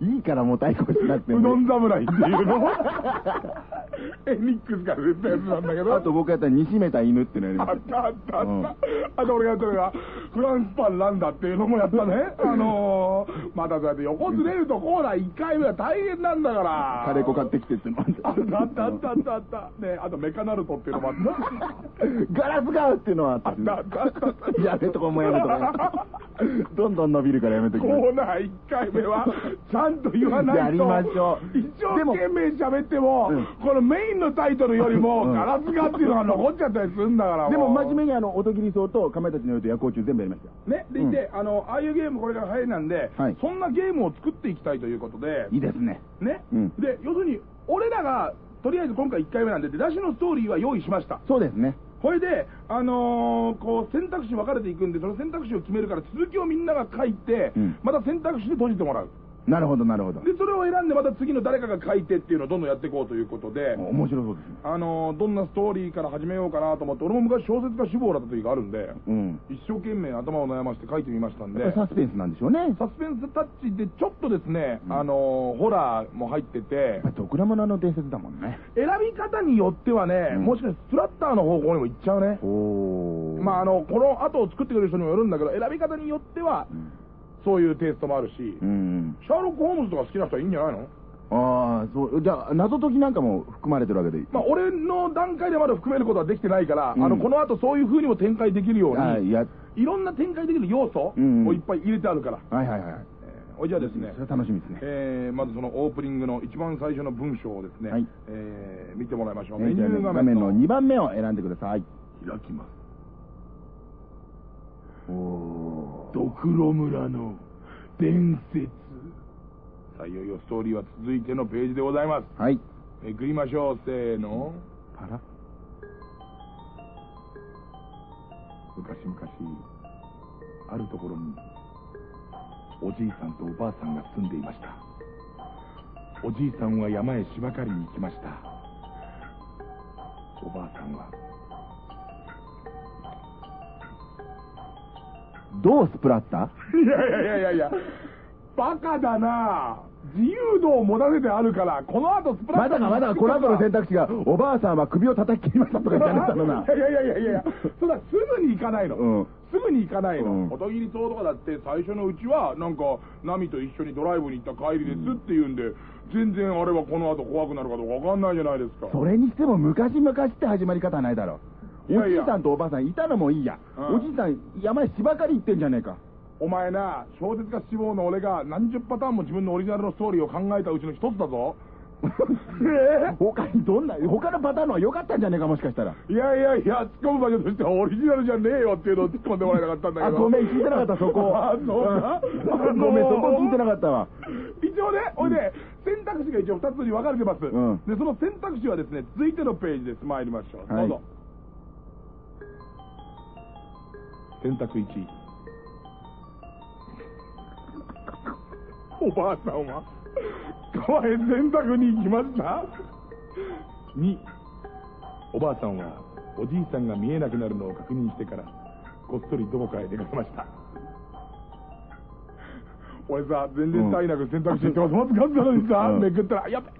いいからもう対抗しなくてうど。ん？侍っていうのエニックスから出たやつなん？だけど。あと僕やったら煮しめた犬っていうのやりました。あったあったあった。あと俺がやったのが、フランスパンランダっていうのもやったね。あのー、またそうやって横ずれるとコーナー1回目は大変なん？だから。カレー粉買ってきてってのもあったあったあったあったあった。ねあとメカナルトっていうのもあった。ガラスが合うっていうのはあったあったあったあったやめとこもうやめとこどん？どん？伸びるからやめときますーナー1回目は、ちゃんと言わないと。やりましょう一生懸命喋っても、うんこのメインのタイトルよりも、うんガラスがっていうのが残っちゃったりするんだから。でも真面目に。にあの、音切り層とかまいたちの夜と夜行中全部やりましたよ。ね、でいて、あの、ああいうゲームこれから流行りなんで、はいそんなゲームを作っていきたいということで、いいですね。ね、うんで、要するに、俺らが、とりあえず今回1回目なんで、出だしのストーリーは用意しました。そうですね。これで、あのーこう、選択肢分かれていくんで、その選択肢を決めるから、続きをみんなが書いて、うんまた選択肢で閉じてもらう。なるほど、なるほど。で、それを選んで、また次の誰かが書いてっていうのをどんどんやっていこうということで、面白そうですね。あのーどんなストーリーから始めようかなと思って、俺も昔小説家志望だった時があるんで、うん。一生懸命頭を悩まして書いてみましたんでサスペンスなんでしょうね。サスペンスタッチでちょっとですね、うんあのーホラーも入っててドクラマナの伝説だもんね。選び方によってはね、うんもしかしてスプラッターの方向にも行っちゃうね。まああの、この後を作ってくれる人にもよるんだけど、選び方によってはう、ん。そういうテイストもあるし、うん。シャーロック・ホームズとか好きな人はいいんじゃないの？ああ、そう。じゃあ、謎解きなんかも含まれてるわけで。まあ、俺の段階でまだ含めることはできてないから、うんあの、この後そういう風にも展開できるように、や、いろんな展開できる要素うんをいっぱい入れてあるから。はいはいはい。えーじゃあですねそ、れは楽しみですね。えーまずそのオープニングの一番最初の文章をですね、はいえー見てもらいましょう。ねメニュー画面の2番目を選んでください。開きます。おドクロ村の伝説。さあ、いよいよストーリーは続いてのページでございます。はい。めくりましょう、せーの。あら昔々、あるところに、おじいさんとおばあさんが住んでいました。おじいさんは山へ芝刈りに行きました。おばあさんは、どうスプラッタいやいやいやいやいや、バカだな自由度を持たせてあるから、この後スプラッタまだかまだかこの後の選択肢が、おばあさんは首を叩き切りましたとか言ってなかったのな。いやいやいやいやいや、そうだ、すぐに行かないの。うんすぐに行かないの。うん小田切島とかだって最初のうちは、なんか、ナミと一緒にドライブに行った帰りですって言うんで、全然あれはこの後怖くなるかどうかわかんないじゃないですか。それにしても昔々って始まり方はないだろ。おじいさんとおばあさんいたのもいいや。うんおじいさん山へ芝刈り行ってんじゃねえか。お前な、小説家志望の俺が何十パターンも自分のオリジナルのストーリーを考えたうちの一つだぞ。え他にどんな、他のパターンの方が良かったんじゃねえか、もしかしたら。いやいやいや、突っ込む場所としてはオリジナルじゃねえよっていうのを突っ込んでもらえなかったんだけど。あ、ごめん、聞いてなかった、そこ。あ、そうか。うんごめん、そこ聞いてなかったわ。一応ね、ほいで、選択肢が一応2つに分かれてます。うんで、その選択肢はですね、続いてのページです。参りましょう。はいどうぞ。選択1。おばあさんは、川へ洗濯に行きました？2。おばあさんは、おじいさんが見えなくなるのを確認してから、こっそりどこかへ出かけました。俺さ、全然体なく選択肢ってまずかったのにさ、うんめくったら、やっべ、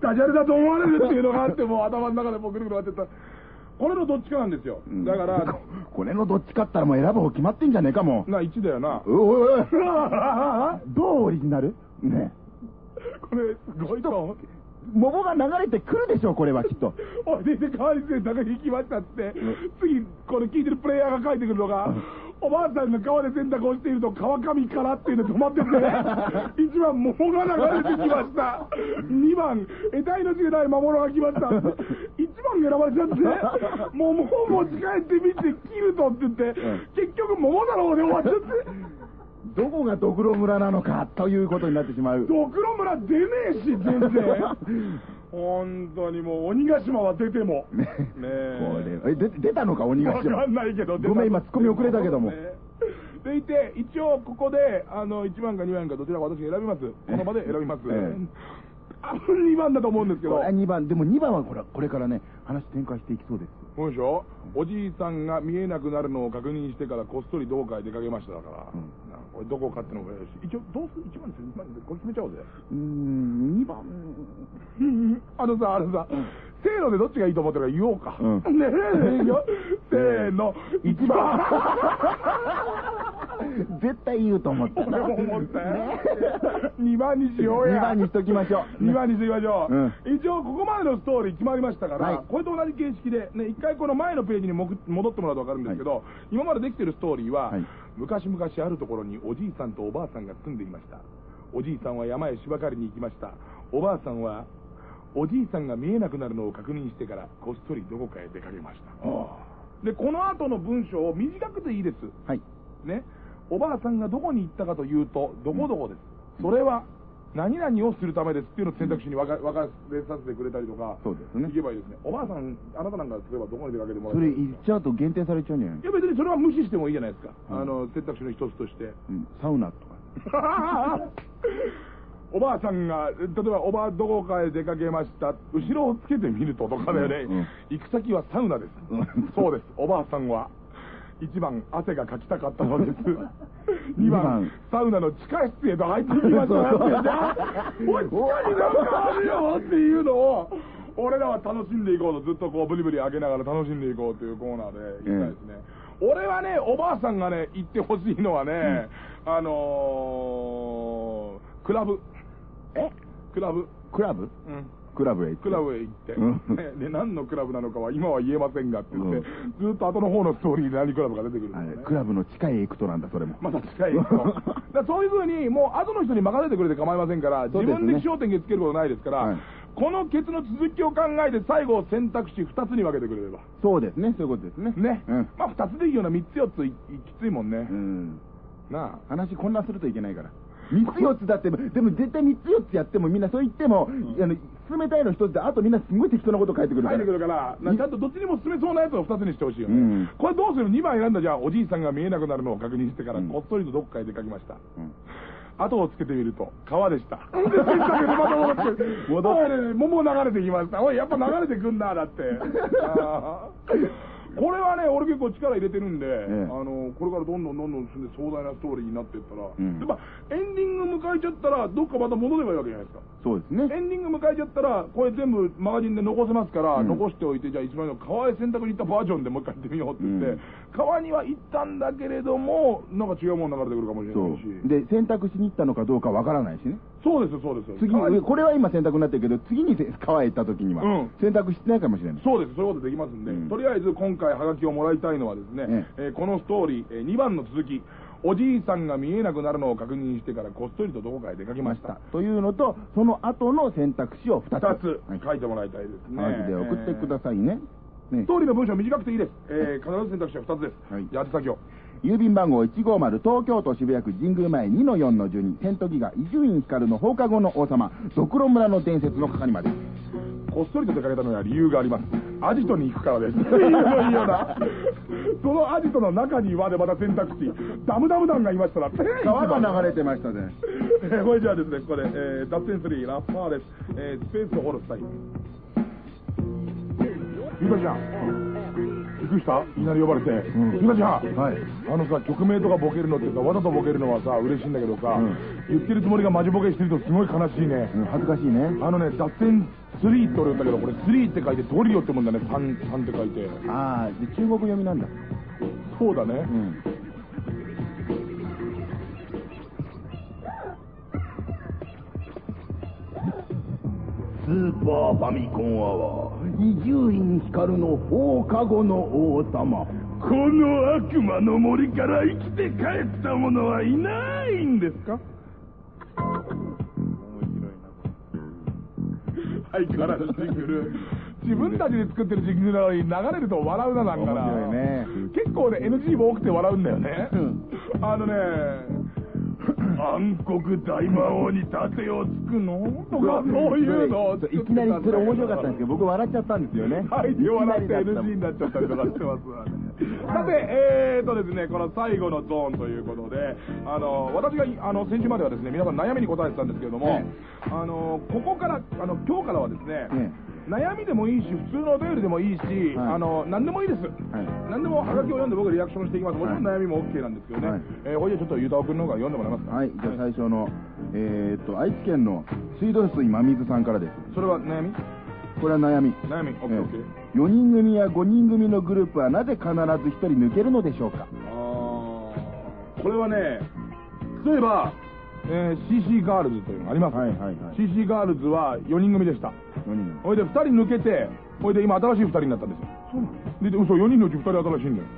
ダジャレだと思われるっていうのがあって、もう頭の中でもうぐるぐる回ってった。これのどっちかなんですよ。だから、こ (laughs) これのどっちかったらもう選ぶ方決まってんじゃねえかもな、1だよな。う。おいおい (laughs) どうオリジナル？ねこれ、すごいと。桃が流れてくるでしょ、これはきっと。(laughs) おい、で、川に洗濯に行きましたって、次、これ聞いてるプレイヤーが書いてくるのが、おばあさんが川で洗濯をしていると川上からっていうの止まってて、(laughs) 1番桃が流れてきました。2番、得体の知れない魔物が来ました。1番選ばれちゃって、桃を持ち帰ってみて切るとって言って、結局桃太郎で終わっちゃって。どこがドクロ村なのかということになってしまう。ドクロ村出ねえし、全然。(laughs) 本当にもう鬼ヶ島は出ても。ねえ。これえで出たのか鬼ヶ島わかんないけど、ごめん今ツッコミ遅れたけどもねでいて、一応ここで、あの、1番か2番かどちらか私が選びます。この場で選びます。え多分2番だと思うんですけどこれ。2番でも2番はこれこれからね話展開していきそうですそうでしょおじいさんが見えなくなるのを確認してからこっそりどこかへ出かけましただから、うん。なこれどこかってのがよし一応どうする？1番にする2番にするこれ決めちゃおうぜ。うーん2番。あのさあのさ、せーのでどっちがいいと思ってるか言おうか、うん。ねえよ。せーの1番 (laughs) 絶対言うと思った。な (laughs) 思ったよ。ね。(laughs) 2番にしようや。2番にしときましょう。(laughs) 2番にしておきましょう、うん。一応ここまでのストーリー決まりましたから、はい。これと同じ形式で、ね、一回この前のページにもぐ戻ってもらうと分かるんですけど、今までできてるストーリーは、はい。昔々あるところにおじいさんとおばあさんが住んでいました。おじいさんは山へ芝刈りに行きました。おばあさんはおじいさんが見えなくなるのを確認してからこっそりどこかへ出かけました。でこの後の文章を短くていいです。はい。ね、おばあさんがどこに行ったかというと、どこどこです。それは、何々をするためですっていうのを選択肢に分か分かれさせてくれたりとか、そうですねいけばいいですね。おばあさん、あなたなんか例えばどこに出かけてもらそれい言っちゃうと限定されちゃうんじゃないいや別にそれは無視してもいいじゃないですか。うんあの、選択肢の一つとして。うんサウナとか (laughs) おばあさんが、例えばおばあどこかへ出かけました。後ろをつけてみるととかだよね。行く先はサウナです。うんそうです。おばあさんは、1番、汗がかきたかったのです。2 (laughs) 二番番、サウナの地下室へと入っていきましたよって。おい、地下になんかあるよっていうのを、俺らは楽しんでいこうと、ずっとこう、ブリブリ上げながら楽しんでいこうというコーナーで行きたいですね。俺はね、おばあさんがね、行ってほしいのはね、あのー、クラブ。え？クラブ。クラブ？うん。クラブへ行って。クラブへ行って、(laughs) で何のクラブなのかは今は言えませんがって言って、うん。ずっと後の方のストーリーで何クラブが出てくる。クラブの地下へ行くとなんだそれも。また近いと。(laughs) だからそういうふうに、もう後の人に任せてくれて構いませんから、自分で焦点つけることないですから、はい。このケツの続きを考えて最後選択肢2つに分けてくれれば。そうですね。そういうことですね。ね。うん。まあ2つでいいような3つ4つきついもんね。うん。なあ。話混乱するといけないから3つ4つだってでも絶対3つ4つやってもみんなそう言っても、あの進めたいの1つであとみんなすごい適当なこと書いてくるから書いてくるから、なちゃんとどっちにも進めそうなやつを2つにしてほしいよね。うんこれどうする ?2 番選んだじゃあ、おじいさんが見えなくなるのを確認してから、うんこっそりとどっかへ出かけました。うん後をつけてみると、川でした。(laughs) で、せっかくでまた戻って、(laughs) 戻っおいねね桃流れてきました。おい、やっぱ流れてくんな、だって。(laughs) これはね、俺結構力入れてるんで、ええ。あの、これからどんどんどんどん進んで壮大なストーリーになっていったら、うん。やっぱエンディング迎えちゃったら、どっかまた戻ればいいわけじゃないですか。そうですね。エンディング迎えちゃったら、これ全部マガジンで残せますから、うん。残しておいて、じゃあ一番の川へ洗濯に行ったバージョンでもう一回行ってみようって言って、うん。川には行ったんだけれども、なんか違うもの流れてくるかもしれそないう。し。で選択しに行ったのかどうかわからないしねそうです、そうです。次これは今選択になってるけど次に川へ行った時には、うん。選択してないかもしれない。そうです、そういうことできますんで、うん。とりあえず今回ハガキをもらいたいのはですね、ええ。ーこのストーリー、え2番の続き、おじいさんが見えなくなるのを確認してからこっそりとどこかへ出かけました。というのとその後の選択肢を2つ。2つはい。書いてもらいたいですね。マジで送ってくださいね、ね。ストーリーの文章短くていいです。えー必ず選択肢は2つです。はい。じゃあ、宛先を。郵便番号150東京都渋谷区神宮前2の4の12セントギガ伊集院光の放課後の王様ドクロ村の伝説の係までこっそりと出かけたのには理由があります。アジトに行くからです。(laughs) いいよいいよな。そのアジトの中にはでまた選択肢、ダムダム団がいましたら、川が流れてましたねえーこれじゃあですね、ここで、えー、脱線3、ラッパーです。えー、スペースホルスタイン。ゆかちゃん。びっくりしたいきなり呼ばれて。んゆかちゃん。はいあのさ、曲名とかボケるのってさ、わざとボケるのはさ、嬉しいんだけどさ、うん言ってるつもりがマジボケしてるとすごい悲しいね。うん恥ずかしいねあのね、脱線3って俺言ったけど、これ3って書いてトリオってもんだね、3、3って書いて。ああで中国読みなんだそうだね。スーパーファミコンアワー伊集院光の放課後の王様クこの悪魔の森から生きて帰った者はいないんですか？はい、からのジングル。自分たちで作ってるジングルなのに流れると笑うな、なんかな。ね結構ね、NG も多くて笑うんだよね。あのね、暗黒大魔王に盾をつくの？とか、そういうのを作っていきなりそれ面白かったんですけど、僕笑っちゃったんですよね。はい、で笑って NG になっちゃったりとかしてますわね。さて、えーとですね、この最後のゾーンということで、あの、私が、あの、先週まではですね、皆さん悩みに答えてたんですけれども、えあの、ここから、あの、今日からはですね、え悩みでもいいし、普通のお便りでもいいし、はいあの、何でもいいです。はい何でもハガキを読んで僕リアクションしていきます。もちろん悩みも OK なんですけどね。はいえー、ほいでちょっとゆうたおくんの方から読んでもらえますか？はい、じゃあ最初の、えーっと、愛知県の水道水真水さんからです。それは悩み？これは悩み。悩み ?OK、OK。4人組や5人組のグループはなぜ必ず1人抜けるのでしょうか？あーこれはね、例えば、えー CC ガールズというのがあります。はいはいはい CC ガールズは4人組でした。4人ほいで2人抜けて、ほいで今新しい2人になったんですよ。で、で嘘、4人のうち2人新しいんだよ。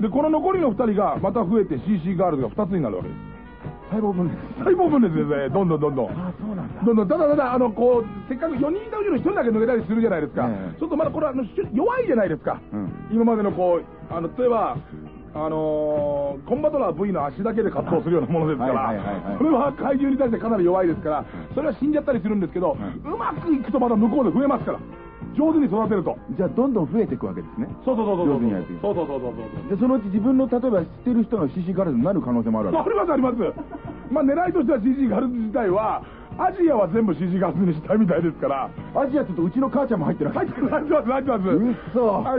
で、この残りの2人がまた増えて CC ガールズが2つになるわけです。細胞分裂。細胞分裂ですね、どんどんどんどん。あ、そうなんだ。どんどん、ただただ、あの、こう、せっかく4人いたうちの1人だけ抜けたりするじゃないですか。ええちょっとまだこれはあのし弱いじゃないですか。うん今までのこう、あの、例えば、あのーコンバトラー V の足だけで活動するようなものですからそれは怪獣に対してかなり弱いですから、それは死んじゃったりするんですけど、うまくいくとまた向こうで増えますから。上手に育てると。じゃあ、どんどん増えていくわけですね。そうそうそうそう。上手にやっていくそうそうそうそうそう。で、そのうち自分の、例えば知ってる人の CC ガールズになる可能性もあるわありますあります。まあ狙いとしては CG ガールズ自体は、アジアは全部 CG ガールズにしたいみたいですから。け。アジアって言うとうちの母ちゃんも入ってる入ってます、入ってます、入ってます。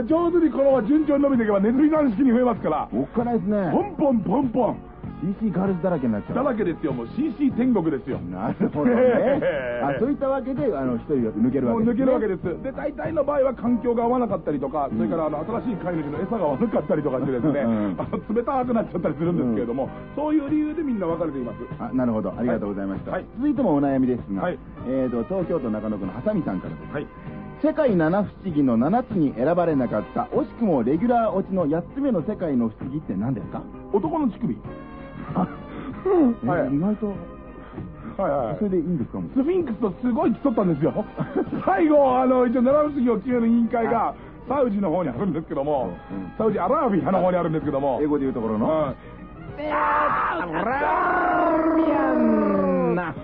上手にこのまま順調に伸びていけばネズミ算式に増えますから。おっかないですね。ポンポンポンポン。CC ガールズだらけになっちゃう。だらけですよ、もう CC 天国ですよ。なるほどね。あ、そういったわけで、あの、一人が抜けるわけです、ね。もう抜けるわけです。で、大体の場合は環境が合わなかったりとか、それからあの新しい飼い主の餌が悪かったりとかしてですね、うんあの冷たくなっちゃったりするんですけれども、そういう理由でみんな分かれています。あ、なるほど。ありがとうございました。はい続いてもお悩みですが、はいえーと、東京都中野区のハサミさんからです。はい。世界七不思議の7つに選ばれなかった、惜しくもレギュラー落ちの8つ目の世界の不思議って何ですか？男の乳首。えはい意外と、はいはい。それでいいんですかもスフィンクスとすごい競ったんですよ。(laughs) 最後、あの、一応、七不思議を決める委員会が、サウジの方にあるんですけども、うんサウジアラビアの方にあるんですけども、英語で言うところの。うん (laughs)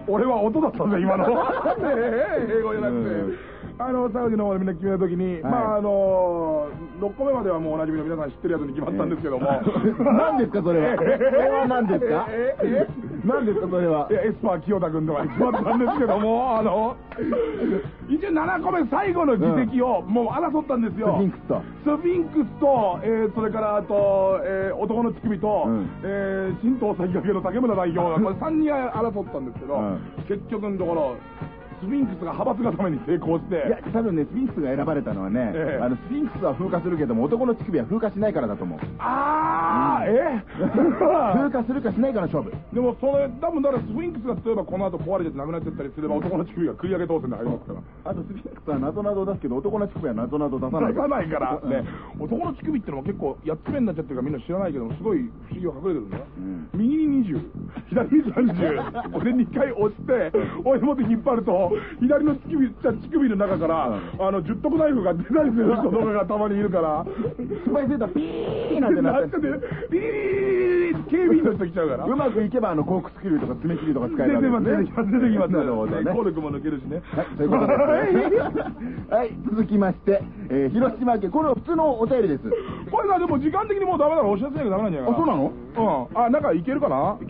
俺は音だったんだ、今の。ね (laughs) え英語じゃなくうん。て。あの、サウジの方でみんな決めるときに、はいまあ、あの、6個目まではもうおなじみの皆さん知ってるやつに決まったんですけども。(laughs) 何ですかそれは？それは何ですか？何ですかそれは？いや、エスパー清田君とかに決まったんですけども、あの、一応7個目最後の議席をもう争ったんですよ。スフィンクスと。スフィンクスと、えーそれからあと、えー男の乳首と、うんえー新党先駆けの竹村代表が、これ3人争ったんですけど、うん結局のところ、スフィンクスが派閥固めに成功して、いや、多分ね、スフィンクスが選ばれたのはね、ええ。あの、スフィンクスは風化するけども、男の乳首は風化しないからだと思う。あー、え (laughs) 風化するかしないかの勝負。でもそれ、多分だからスフィンクスが例えばこの後壊れちゃってなくなっちゃったりすれば、男の乳首が繰り上げ当選で入りますから。あと、スフィンクスは謎などを出すけど、男の乳首は謎など出さない出さないから、(laughs) ね、男の乳首ってのも結構8つ目になっちゃってるからみんな知らないけどもすごい不思議が隠れてるんだよ、うん。右に20左に30これ2回押して追い持って引っ張ると左の乳首じゃ乳首の中から、うんあの十徳ナイフが出たりする人とかがたまにいるから失敗するとピーなんてなってなっててビリリリリリって警備員の人来ちゃうからうまくいけば、あの、コークスキルとか爪切りとか使えるわですね。出てきます出てきますなるほどね。効力も抜けるしねはい、ということで。はい、続きまして、えー広島県、これは普通のお便りです。これさ、でも時間的にもうダメだからお知らせなきゃダメなんじゃないかな。あそうなの？うん。あ、なんかいけるかな？え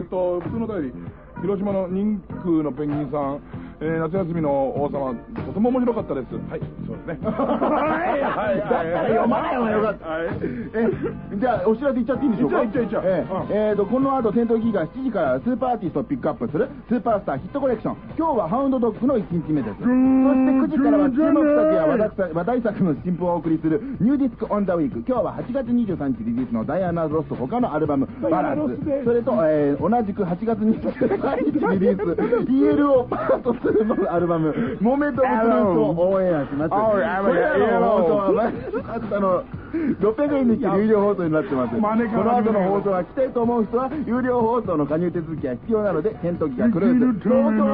ーっと、普通のお便り。広島の人空のペンギンさん、えー、夏休みの王様、とても面白かったです。はい、そうですね。(laughs) はい、はい、だったら読まない方がよかったはい。え、じゃあ、お知らせいっちゃっていいんでしょうか？いっちゃいっちゃいっちゃえうんええーと、この後、戦闘機が7時からスーパーアーティストをピックアップする、スーパースターヒットコレクション。今日はハウンドドッグの1日目です。そして9時からは注目作や話題作の新譜をお送りする、ニューディスクオンダウィーク。今日は8月23日リリースのダイアナ・ロスと他のアルバム、バランス。それと、えー同じく8月23日リリース、(laughs) ELO パート2のアルバム、モメント・オブ・トゥルースをオンエアします。Oh, I'm これらの Yellow 放送は毎週明日の600円にして有料放送になってます。この後の放送が来たいと思う人は、有料放送の加入手続きが必要なので、検討期がクルーズ。東京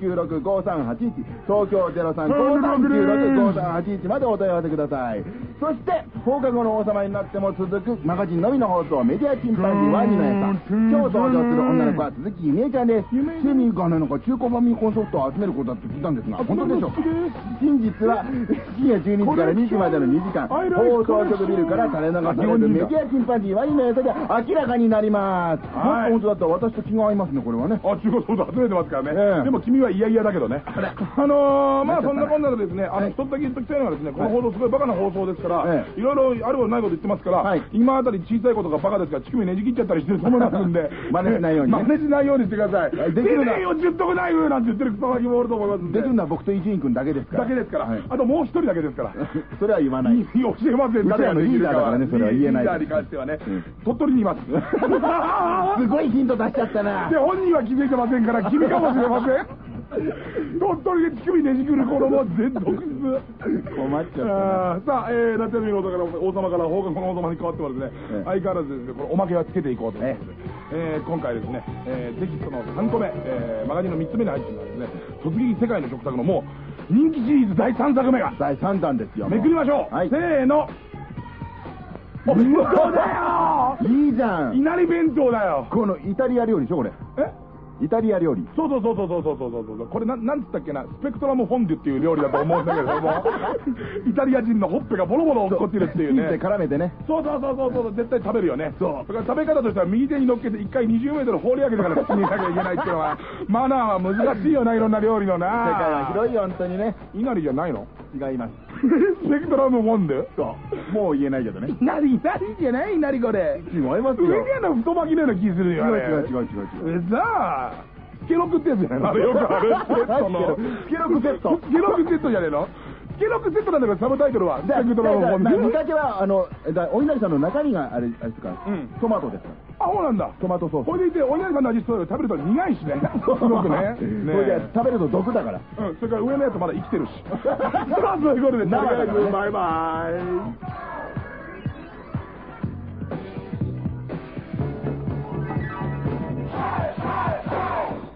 03-5396-5381、東京03-5396-5381までお問い合わせください。そして、放課後の王様になっても続くマガジンのみの放送、メディアチンパンジーワニの餌。今日登場する女の子は鈴木ゆめちゃんです。趣味がね、なんか中古ファミコンソフトを集めることだって聞いたんですが、本当でしょうか真実は深夜12時から2時までの2時間、放送局ビルから垂れ流されるメディアチンパンジーワニの餌で明らかになります。はいもっと本当だったら私と気が合いますね、これはね。あ、中古ソフト集めてますからね。ええでも君は嫌々だけどね。あのー、(laughs) まあそんなこんなでですね、あの、はい一つだけ言っときたいのはですね、この放送すごいバカな放送ですから、えいろいろあることないこと言ってますから、はい今あたり小さいことがバカですから、乳首ねじ切っちゃったりしてると思いますんで、(laughs) 真似しないようにね真似しないようにしてください。はいできるなてめえよ、十徳ないよなんて言ってるクソガキもおると思いますんで。できるのは僕と伊集院君だけですから。だけですから、はいあともう一人だけですから。それは言わない。教えません、うちらのリーダーだからねそれは言えない。リーダーに関してはね、うん。鳥取にいます。(laughs) すごいヒント出しちゃったな。で、。本人は気づいてませんから、君かもしれません。鳥取で乳首ねじくる子供全独立。困っちゃったさあ、えー、夏休みの王様から王様から放課後の王様に変わってもですね、ええ。相変わらずですね、これおまけはつけていこうということで、えー今回ですね、えーテキストの3個目、えーマガジンの3つ目に入ってるのはですね、突撃世界の食卓のもう人気シリーズ第3作目が、第3弾ですよ。めくりましょう、はいせーの。お嘘だよいいじゃん。いなり弁当だよこのイタリア料理でしょ、これ。え？イタリア料理。そうそうそうそうそうそうそうそうこれなんなんつったっけな？スペクトラムフォンデュっていう料理だと思うんだけども (laughs) イタリア人のほっぺがボロボロ落っこってるっていうチーズでね絡めてね。そうそうそうそうそう絶対食べるよねそうだから食べ方としては右手に乗っけて一回20メートル放り上げてから口に入れなきゃいけないっていうのはマナーは難しいよないろんな料理のな世界は広いよ、本当にね。いなりじゃないの違います。(laughs) スペクトラムフォンデュそう。もう言えないけどね。いなりいなりじゃないいなりこれ。違いますよ。上にあるの太巻きのような気するよ違う違う違う違う違う。えさあスケロクってやつじゃないの？あれよくあるセットの。(laughs) スケロクセット。スケロクセットじゃねえの？スケロクセットなんだから、サブタイトルは。じゃあ、見かけは、あの、だお稲荷さんの中身があれ、あれですか、トマトですか？あ、そうなんだ。トマトソース。ほいでいて、お稲荷さんの味そうよ。食べると苦いしね。すごくね。ほいで、食べると毒だから。うん、それから上のやつまだ生きてるし。(laughs) さ、そういうことで、長らく、バイバイ。Hey!